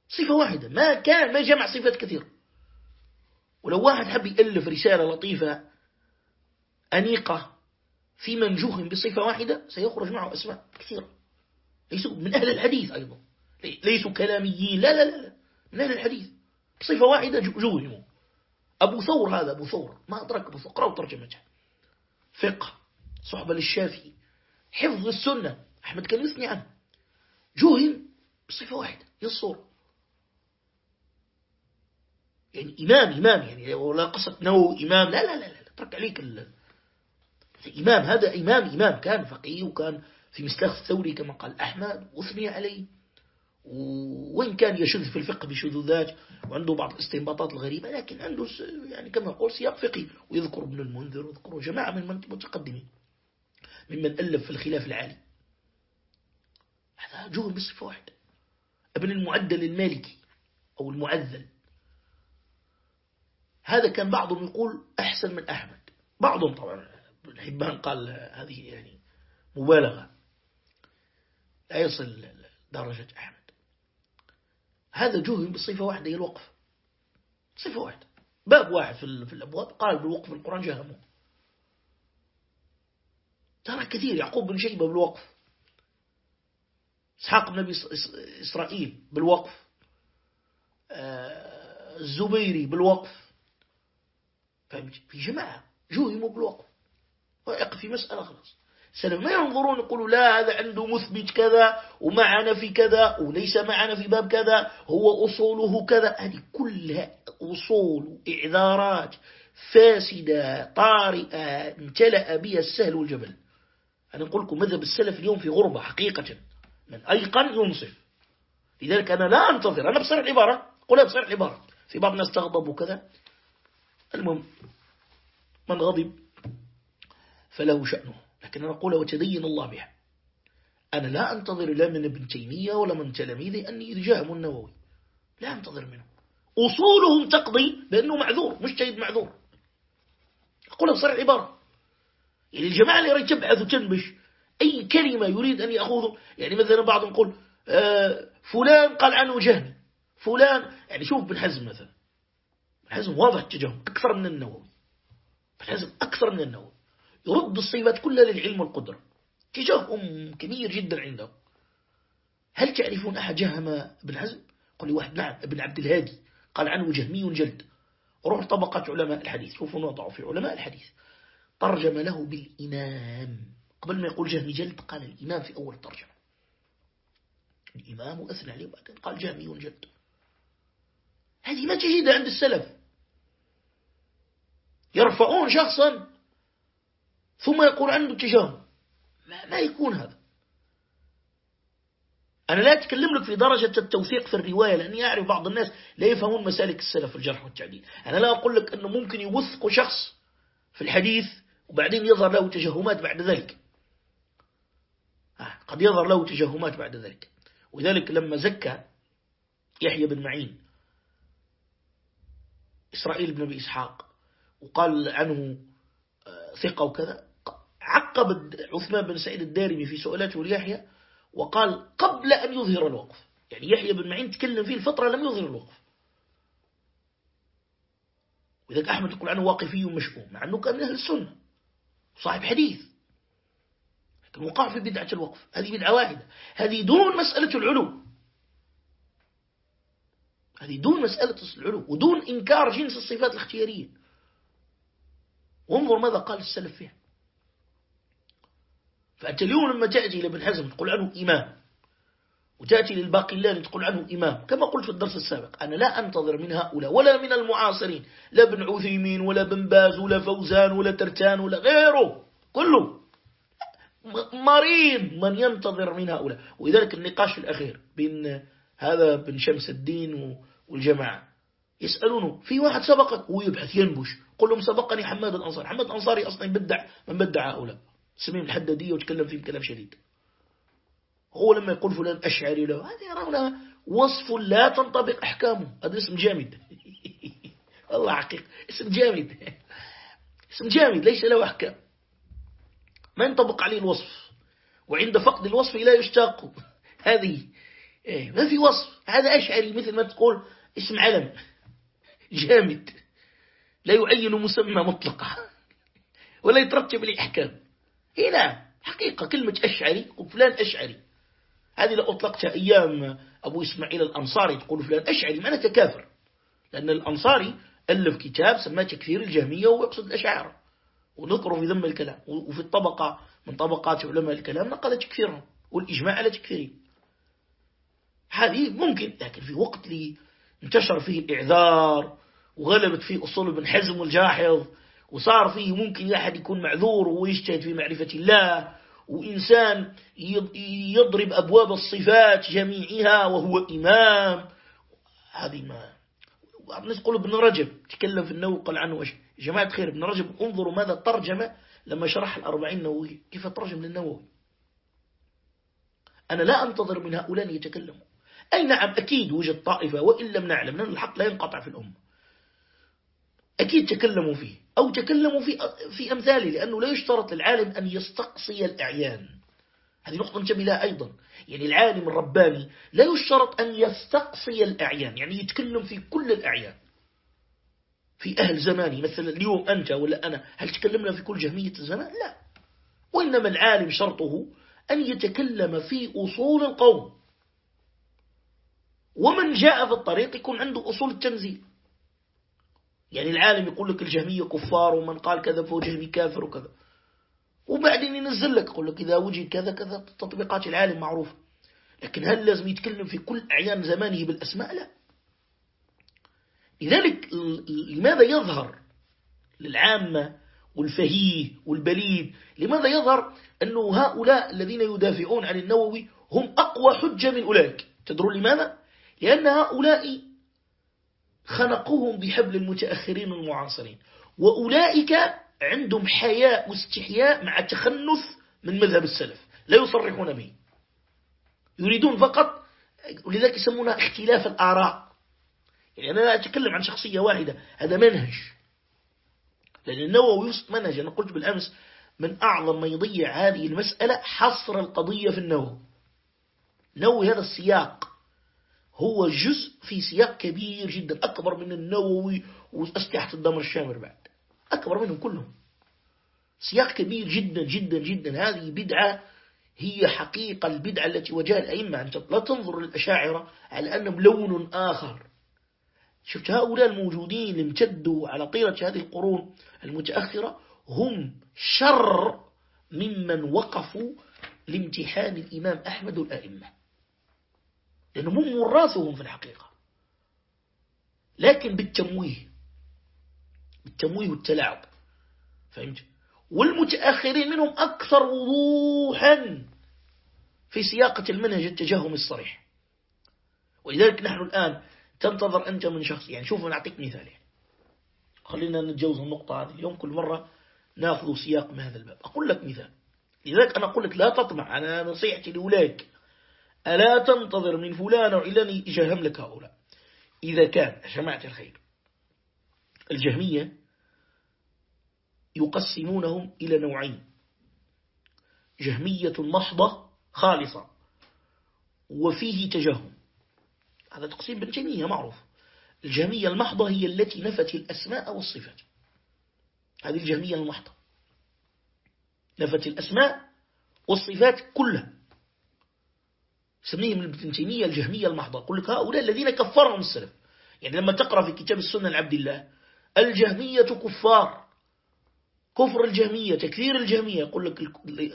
صفة واحدة. ما كان ما جمع صفات كثيرة ولو واحد حب يألف رسالة لطيفة أنيقة في من بصفة واحدة سيخرج معه أسماء كثيرة. ليسوا من أهل الحديث أيضا. ليسوا كلاميين. لا لا لا من أهل الحديث. بصفة واحدة جوهموا. أبو ثور هذا أبو ثور. ما أدرك أبو ثور. قرأوا ترجمته فقه صحبة للشافعي. حفظ السنة. أحمد كان يثني عنه. جوهم بصفة واحدة. هي الصورة يعني إمام إمام يعني ولا قصة نو إمام. لا لا لا لا ترك عليك إمام هذا إمام إمام كان فقيه وكان في مسلاخ الثوري كما قال أحمد وثني عليه. وإن كان يشذ في الفقه بشذوذات وعنده بعض الاستنباطات الغريبة لكن عنده يعني كما يقول سياق فقهي. ويذكر ابن المنذر ويذكر جماعة من المتقدمين ممن ألف في الخلاف العالي. هذا جهل بصفة واحدة ابن المعدل المالكي أو المعذل. هذا كان بعضهم يقول أحسن من أحمد. بعضهم طبعا. الحبان قال هذه يعني مبالغة. لا يصل درجة أحمد. هذا جهل بصفة واحدة هي الوقف. صفة واحدة. باب واحد في الأبواب قال بالوقف القرآن جهمه. ترى كثير يعقوب بن شيبة بالوقف. إسحاق بن أبي إسرائيل بالوقف. آه، الزبيري بالوقف. في جماعة جوهموا بالوقف ويقف في مسألة خلاص. سلف ما ينظرون يقولوا لا هذا عنده مثبت كذا ومعنا في كذا وليس معنا في باب كذا هو أصوله كذا. هذه كلها أصول إعذارات فاسدة طارئة امتلأ بها السهل والجبل. أنا أقول لكم مذهب السلف اليوم في غربة حقيقة. من أيقن ينصف. لذلك أنا لا أنتظر أنا بصرح العبارة قولها بصرح العبارة. في بعض الناس تغضب وكذا المهم من غضب فله شأنه لكن أنا أقول وتدين الله بها. أنا لا أنتظر لا من ابن تيمية ولا من تلاميذه أني يرجاهم النووي لا أنتظر منه أصولهم تقضي بأنه معذور مش جيد معذور. أقولها بصرح العبارة يعني الجماعة اللي يريد تبعث وتنبش أي كلمة يريد أن يأخذه يعني مثلا بعضهم يقول آه فلان قال عنه جهمي فلان يعني شوف بن حزم مثلا. حزم واضح اتجاههم أكثر من النووي. بن حزم أكثر من النووي. يرد الصيبات كلها للعلم والقدرة. اتجاههم كبير جدا عندهم. هل تعرفون أحد جهم بن حزم؟ قل لي واحد. نعم ابن عبد الهادي. قال عنه جهمي جلد. روح طبقات علماء الحديث. شوفوا وضعوا في علماء الحديث. ترجم له بالإمام. قبل ما يقول جهمي جلد قال الإمام في أول الترجمة الإمام وأثنى عليه وبعدين قال جهمي جلد. هذه ما تجد عند السلف. يرفعون شخصا ثم يقول عنده تجاهل ما, ما يكون هذا. أنا لا أتكلم لك في درجة التوثيق في الرواية لأني أعرف بعض الناس لا يفهمون مسالك السلف الجرح والتعديل. أنا لا أقول لك أنه ممكن يوثق شخص في الحديث وبعدين يظهر له تجهمات بعد ذلك. آه، قد يظهر له تجهمات بعد ذلك. وذلك لما زكى يحيى بن معين إسرائيل بن أبي إسحاق وقال عنه آه، ثقة وكذا عقب عثمان بن سعيد الدارمي في سؤالاته ليحيى وقال قبل أن يظهر الوقف. يعني يحيى بن معين تكلم فيه الفترة لم يظهر الوقف. وإذا أحمد يقول عنه واقفي مشؤوم مع أنه كان من أهل السنة صاحب حديث. لكن وقع في بدعة الوقف. هذه بدعة واحدة. هذه دون مسألة العلو. هذه دون مسألة العلو ودون إنكار جنس الصفات الاختيارية. وانظر ماذا قال السلف فيها. فأنت اليوم لما تأتي إلى ابن حزم تقول عنه إمام. وتأتي للباقلاني تقول عنه إمام. كما قلت في الدرس السابق أنا لا أنتظر من هؤلاء ولا من المعاصرين لا ابن عثيمين ولا بن باز ولا فوزان ولا ترتان ولا غيره كله مريض من ينتظر من هؤلاء. ولذلك النقاش الأخير بين هذا بن شمس الدين والجماعة. يسألونه في واحد سبقك ويبحث ينبش. قل لهم سبقني حماد الأنصاري. حماد الأنصاري أصلا بدع من بدع هؤلاء. سميهم الحدادية وتكلم فيهم كلام شديد. هو لما يقول فلان أشعري له هذا يرون وصف لا تنطبق أحكامه. هذا اسم جامد. (laughs) والله حقيقة. اسم جامد. (laughs) اسم جامد ليس له أحكام. ما ينطبق عليه الوصف. وعند فقد الوصف لا يشتاق. (laughs) هذه إيه ما في وصف. هذا أشعري مثل ما تقول اسم علم. جامد. لا يعين مسمى مطلقة ولا يترتب الأحكام هنا حقيقة كلمة أشعري فلان أشعري. هذه لو أطلقتها أيام أبو إسماعيل الأنصاري تقول فلان أشعري ما كافر لأن الأنصاري ألف كتاب سماه تكفير الجهمية ويقصد الأشعار. ونذكره في ذم الكلام. وفي الطبقة من طبقات علماء الكلام نقل تكفيرهم والإجماع على تكفيرهم هذه ممكن لكن في وقت لي انتشر فيه الإعذار وغلبت فيه أصول ابن حزم والجاحظ وصار فيه ممكن أحد يكون معذور ويجتهد في معرفة الله وإنسان يضرب أبواب الصفات جميعها وهو إمام. هذه ما الناس يقول ابن رجب تكلم في النووي قال عنه وش جماعة خير ابن رجب انظروا ماذا ترجم لما شرح الأربعين النووية كيف ترجم للنووي؟ أنا لا أنتظر من هؤلاء يتكلموا. أي نعم أكيد وجد طائفة وإن لم نعلم لأن الحق لا ينقطع في الأمة. أكيد تكلموا فيه أو تكلموا في, في أمثاله لأنه لا يشترط للعالم أن يستقصي الأعيان. هذه نقطة لها أيضا. يعني العالم الرباني لا يشترط أن يستقصي الأعيان يعني يتكلم في كل الأعيان. في أهل زماني مثلا اليوم أنت ولا أنا هل تكلمنا في كل جهمية الزمان؟ لا. وإنما العالم شرطه أن يتكلم في أصول القوم. ومن جاء في الطريق يكون عنده أصول التنزيل. يعني العالم يقول لك الجهمية كفار ومن قال كذا فهو جهمي كافر وكذا. وبعدين ينزل لك يقول لك إذا وجد كذا كذا تطبيقات العالم معروفة. لكن هل لازم يتكلم في كل أعيان زمانه بالأسماء؟ لا. لذلك لماذا يظهر للعامة والفهيه والبليد لماذا يظهر أنه هؤلاء الذين يدافعون عن النووي هم أقوى حجة من أولئك؟ تدرون لماذا؟ لأن هؤلاء خنقوهم بحبل المتأخرين المعاصرين وأولئك عندهم حياء واستحياء مع تخنث من مذهب السلف. لا يصرحون به. يريدون فقط ولذلك يسمونها اختلاف الآراء. يعني أنا لا أتكلم عن شخصية واحدة. هذا منهج. لأن النووي يوسط منهج أنا قلت بالأمس من أعظم ما يضيع هذه المسألة حصر القضية في النووي. نووي هذا السياق. هو جزء في سياق كبير جدا أكبر من النووي وأسلحة الدمر الشامر بعد. أكبر منهم كلهم. سياق كبير جدا جدا جدا. هذه بدعة هي حقيقة البدعة التي وجاء الأئمة لا تنظر للأشاعرة على أنهم لون آخر. شفت هؤلاء الموجودين اللي امتدوا على طيلة هذه القرون المتأخرة. هم شر ممن وقفوا لامتحان الإمام أحمد والأئمة لأنهم هم وراثهم في الحقيقة. لكن بالتمويه بالتمويه والتلاعب فهمت؟ والمتأخرين منهم أكثر وضوحا في سياقة المنهج التجهم الصريح. ولذلك نحن الآن تنتظر أنت من شخص يعني شوف نعطيك مثال يعني. خلينا نتجوز النقطة هذه. اليوم كل مرة ناخذ سياق من هذا الباب. أقول لك مثال. لذلك أنا أقول لك لا تطمع أنا نصيحتي لأولئك ألا تنتظر من فلان وعلان يجهم لك هؤلاء؟ إذا كان جماعة الخير الجهمية يقسمونهم إلى نوعين. جهمية محضة خالصة وفيه تجهم. هذا تقسيم بالجميع معروف. الجهمية المحضة هي التي نفت الأسماء والصفات. هذه الجهمية المحضة. نفت الأسماء والصفات كلها. سميهم ابن تيمية الجهمية المحضة. يقول لك هؤلاء الذين كفرهم السلف. يعني لما تقرأ في كتاب السنة لعبد الله الجهمية كفار. كفر الجهمية تكفير الجهمية. يقول لك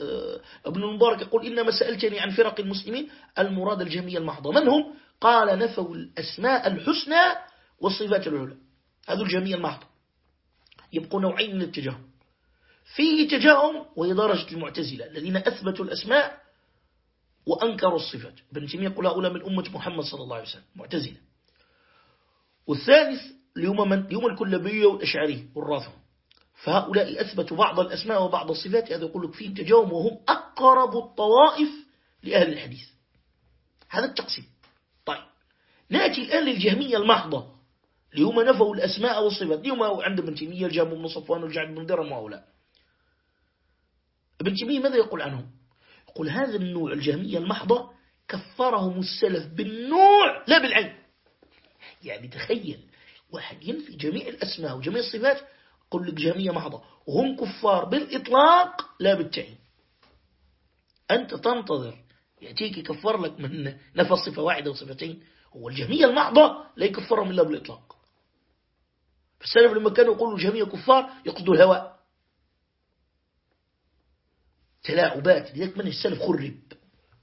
آه، ابن المبارك يقول إنما سألتني عن فرق المسلمين المراد الجهمية المحضة. من هم؟ قال نفوا الأسماء الحسنى والصفات العلى. هذا الجهمية المحضة. يبقوا نوعين من التجاهم. فيه تجاهم وهي درجة المعتزلة الذين أثبتوا الأسماء وأنكروا الصفات. ابن تيمية يقول هؤلاء من أمة محمد صلى الله عليه وسلم معتزلة. والثالث اليوم من يوم الكلبية والأشعري والرافع فهؤلاء أثبتوا بعض الأسماء وبعض الصفات هذا يقول لك فيهم تجاوم وهم أقرب الطوائف لأهل الحديث. هذا التقسيم. طيب نأتي الآن للجهمية المحضة. اللي هم نفوا الأسماء والصفات. اليوم عند ابن تيمية الجام بن صفوان والجعد بن درم وهؤلاء. ابن تيمية ماذا يقول عنهم؟ يقول هذا النوع الجهمية المحضة كفرهم السلف بالنوع لا بالعين يعني تخيل واحد ينفي جميع الأسماء وجميع الصفات قل لك جهمية محضة. وهم كفار بالإطلاق لا بالتعيين. أنت تنتظر يأتيك يكفر لك من نفى صفة واحدة وصفتين هو الجهمية المحضة لا يكفرهم إلا بالإطلاق. فالسلف لما كانوا يقولوا الجهمية كفار يقصدوا الهواء. تلاعبات لذلك من السلف خرب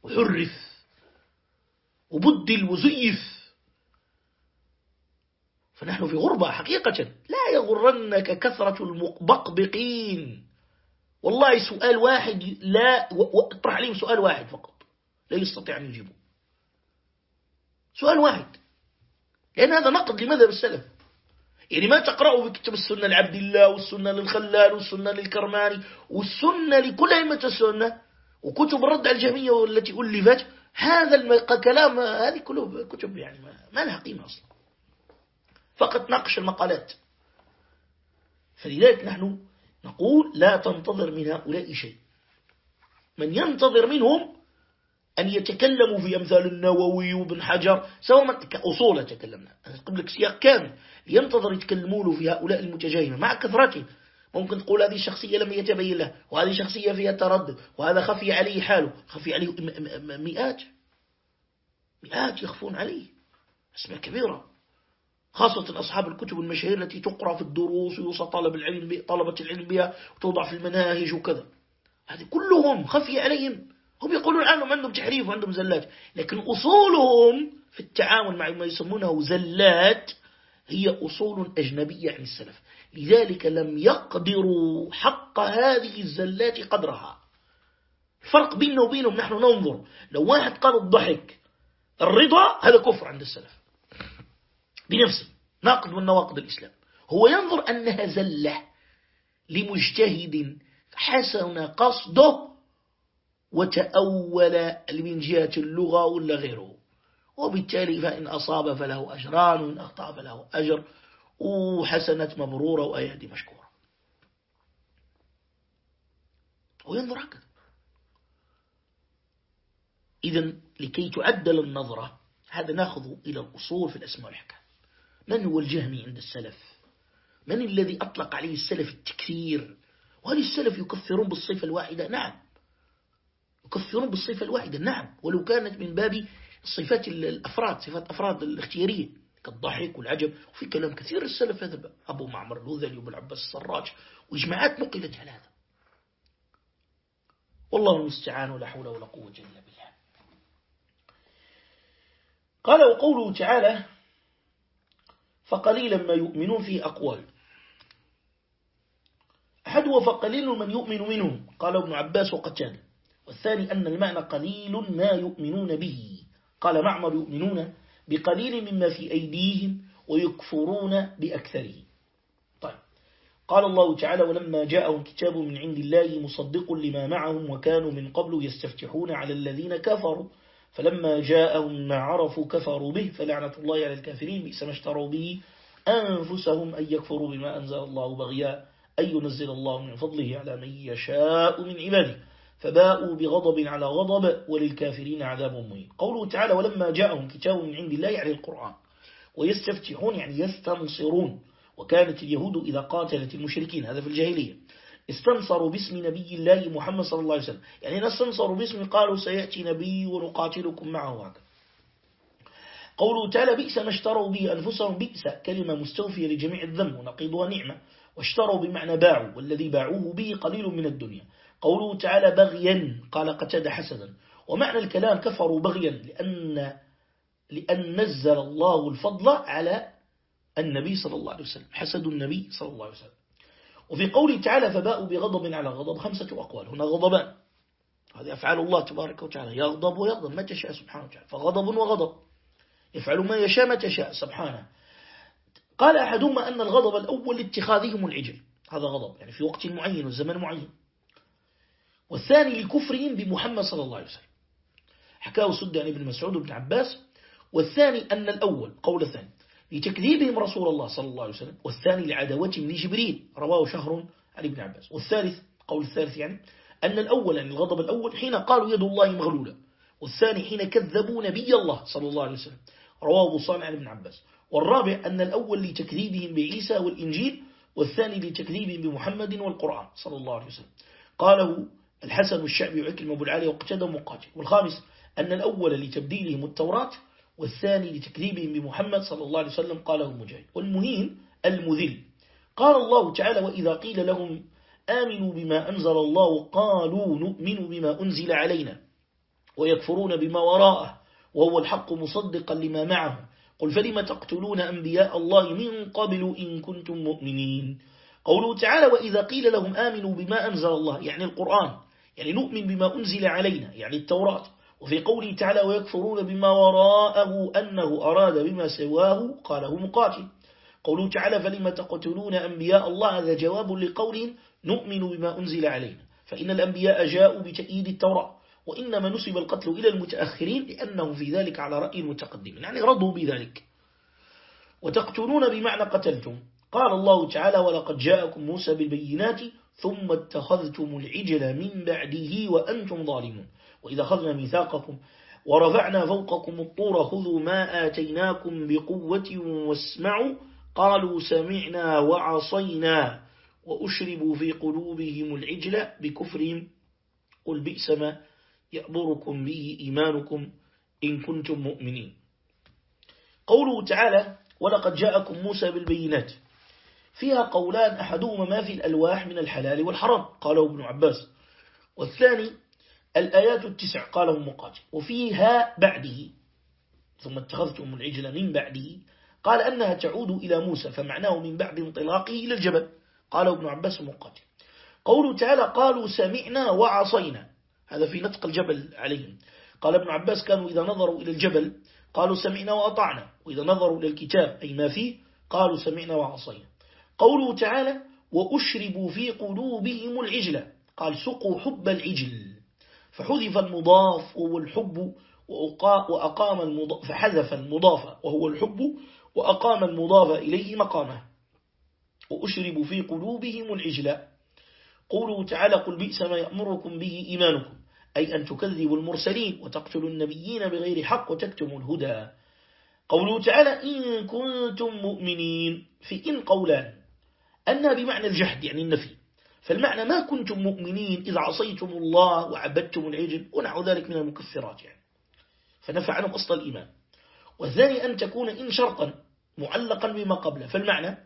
وحرف وبدل وزيف فنحن في غربة حقيقة. لا يغرنك كثرة المبقبقين والله سؤال واحد لا اطرح عليهم سؤال واحد فقط. لا يستطيع أن يجيبه. سؤال واحد. لأن هذا نقد لمذهب السلف. يعني ما تقرأوا بكتب السنة لعبد الله والسنة للخلال والسنة للكرماني والسنة لكل أئمة السنة وكتب الرد على الجميع التي ألفت. هذا الكلام هذه كلها كتب يعني ما لها قيمة أصلا. فقط ناقش المقالات. فلذلك نحن نقول لا تنتظر من هؤلاء شيء. من ينتظر منهم أن يتكلموا في أمثال النووي وابن حجر سواء كأصول تكلمنا. قبل لك سياق كامل. ينتظر يتكلموا له في هؤلاء المتجاهمة مع كثرتهم ممكن تقول هذه الشخصية لم يتبين له وهذه شخصية فيها تردد وهذا خفي عليه حاله. خفي عليه مئات. مئات يخفون عليه. أسماء كبيرة. خاصة أصحاب الكتب المشاهير التي تقرأ في الدروس ويوصى طلب العلم طلبة العلم بها وتوضع في المناهج وكذا. هذه كلهم خفي عليهم. هم يقولون عنهم عندهم تحريف وعندهم زلات. لكن أصولهم في التعامل مع ما يسمونه زلات هي أصول أجنبية عن السلف. لذلك لم يقدروا حق هذه الزلات قدرها. الفرق بيننا وبينهم نحن ننظر. لو واحد قال الضحك الرضا هذا كفر عند السلف. بنفسه ناقض من نواقض الإسلام. هو ينظر أنها زلة لمجتهد حسن قصده وتأول من جهة اللغة ولا غيره. وبالتالي فإن أصاب فله أجران وإن أخطأ فله أجر وحسنة مبرورة وأيادي مشكورة وينظر هكذا. إذا لكي تعدل النظرة هذا نأخذ إلى الأصول في الأسماء والحكام من هو الجهمي عند السلف؟ من الذي أطلق عليه السلف التكثير؟ وهل السلف يكفرون بالصفة الواحدة؟ نعم. يكفرون بالصفة الواحدة. نعم ولو كانت من باب صفات الأفراد صفات أفراد الاختيارية كالضحك والعجب وفي كلام كثير السلف هذا. أبو معمر الوذلي وأبو العباس السراج وإجماعات نقلت على هذا. والله المستعان ولا حول ولا قوة إلا بالله. قال وقوله تعالى فقليلا ما يؤمنون في أقوال. أحد فقليل من يؤمن منهم قال ابن عباس وقتال والثاني أن المعنى قليل ما يؤمنون به. قال معمر يؤمنون؟ بقليل مما في أيديهم ويكفرون بأكثره طيب. قال الله تعالى ولما جاءهم كتاب من عند الله مصدق لما معهم وكانوا من قبل يستفتحون على الذين كفروا. فلما جاءهم ما عرفوا كفروا به فلعنة الله على الكافرين بئس ما اشتروا به أنفسهم أن يكفروا بما أنزل الله بغيا أن ينزل الله من فضله على من يشاء من عباده. فباءوا بغضب على غضب وللكافرين عذاب مهين. قوله تعالى ولما جاءهم كتاب من عند الله يعني القرآن. ويستفتحون يعني يستنصرون. وكانت اليهود إذا قاتلت المشركين هذا في الجاهلية. استنصروا باسم نبي الله محمد صلى الله عليه وسلم. يعني نستنصروا باسم قالوا سيأتي نبي ونقاتلكم معه هكذا قوله تعالى بئس ما اشتروا به أنفسهم بئس كلمة مستوفية لجميع الذنب ونقيضها نعمة واشتروا بمعنى باعوا والذي باعوه به قليل من الدنيا. قوله تعالى بغيا قال قتاد حسدا ومعنى الكلام كفروا بغيا لأن, لأن نزل الله الفضل على النبي صلى الله عليه وسلم حسد النبي صلى الله عليه وسلم. وفي قوله تعالى فباءوا بغضب على غضب خمسة أقوال هنا غضبان. هذه أفعال الله تبارك وتعالى يغضب ويغضب ما تشاء سبحانه وتعالى فغضب وغضب. يفعل ما يشاء ما تشاء سبحانه. قال أحدهما أن الغضب الأول لاتخاذهم العجل هذا غضب يعني في وقت معين وزمن معين. والثاني لكفرهم بمحمد صلى الله عليه وسلم. حكاه سد عن ابن مسعود بن عباس. والثاني أن الأول قول الثاني لتكذيبهم رسول الله صلى الله عليه وسلم والثاني لعداوتهم لجبريل رواه شهر عن ابن عباس. والثالث قول الثالث يعني أن الأول يعني الغضب الأول حين قالوا يد الله مغلولة. والثاني حين كذبوا نبي الله صلى الله عليه وسلم رواه أبو صالح عن ابن عباس. والرابع أن الأول لتكذيبهم بعيسى والإنجيل والثاني لتكذيبهم بمحمد والقرآن صلى الله عليه وسلم. قاله الحسن الشعبي وعكرم أبو العالي وقتدى مقاتل والخامس أن الأول لتبديلهم التوراة والثاني لتكذيبهم بمحمد صلى الله عليه وسلم قاله المجاهد. والمهين المذل. قال الله تعالى وإذا قيل لهم آمنوا بما أنزل الله قالوا نؤمن بما أنزل علينا ويكفرون بما وراءه وهو الحق مصدقا لما معه. قل فلم تقتلون أنبياء الله من قبل إن كنتم مؤمنين؟ قوله تعالى وإذا قيل لهم آمنوا بما أنزل الله يعني القرآن يعني نؤمن بما أنزل علينا يعني التوراة. وفي قوله تعالى ويكفرون بما وراءه أنه أراد بما سواه قاله مقاتل. قوله تعالى فلما تقتلون أنبياء الله؟ هذا جواب لقولهم نؤمن بما أنزل علينا. فإن الأنبياء جاءوا بتأييد التوراة. وإنما نسب القتل إلى المتأخرين لأنه في ذلك على رأي المتقدمين يعني رضوا بذلك. وتقتلون بمعنى قتلتم؟ قال الله تعالى ولقد جاءكم موسى بالبينات ثم اتخذتم العجل من بعده وأنتم ظالمون. وإذا خذنا ميثاقكم ورفعنا فوقكم الطور خذوا ما آتيناكم بقوة واسمعوا. قالوا سمعنا وعصينا وأشربوا في قلوبهم العجل بكفرهم. قل بئس ما يأمركم به إيمانكم إن كنتم مؤمنين. قوله تعالى ولقد جاءكم موسى بالبينات فيها قولان أحدهما ما في الألواح من الحلال والحرام قاله ابن عباس. والثاني الآيات التسع قاله مقاتل وفيها بعده ثم اتخذتم العجل من بعده قال أنها تعود إلى موسى فمعناه من بعد انطلاقه إلى الجبل قال ابن عباس مقاتل قوله تعالى قالوا سمعنا وعصينا هذا في نطق الجبل عليهم. قال ابن عباس كانوا إذا نظروا إلى الجبل قالوا سمعنا وأطعنا وإذا نظروا إلى الكتاب أي ما فيه قالوا سمعنا وعصينا. قوله تعالى وأشربوا في قلوبهم العجلة قال سقوا حب العجل فحذف المضاف وهو الحب وأقام المضاف فحذف المضاف وهو الحب وأقام المضاف إليه مقامه. وأشربوا في قلوبهم العجلة قولوا تعالى قل بئس ما يأمركم به إيمانكم أي أن تكذبوا المرسلين وتقتلوا النبيين بغير حق وتكتموا الهدى قوله تعالى إن كنتم مؤمنين في إن قولان أنها بمعنى الجحد يعني النفي. فالمعنى ما كنتم مؤمنين إذا عصيتم الله وعبدتم العجل ونحو ذلك من المكفرات يعني. فنفع عنهم أصل الإيمان. والثاني أن تكون إن شرطا معلقا بما قبله فالمعنى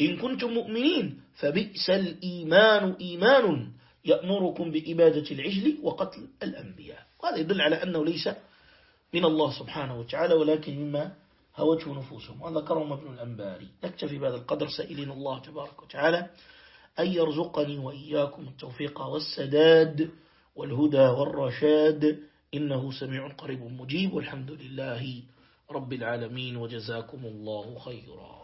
إن كنتم مؤمنين فبئس الإيمان إيمان يأمركم بإبادة العجل وقتل الأنبياء. وهذا يدل على أنه ليس من الله سبحانه وتعالى ولكن مما هوته نفوسهم. وهذا كرم ابن الأنباري. نكتفي بهذا القدر سائلين الله تبارك وتعالى أن يرزقني وإياكم التوفيق والسداد والهدى والرشاد. إنه سميع قريب مجيب. والحمد لله رب العالمين. وجزاكم الله خيرا.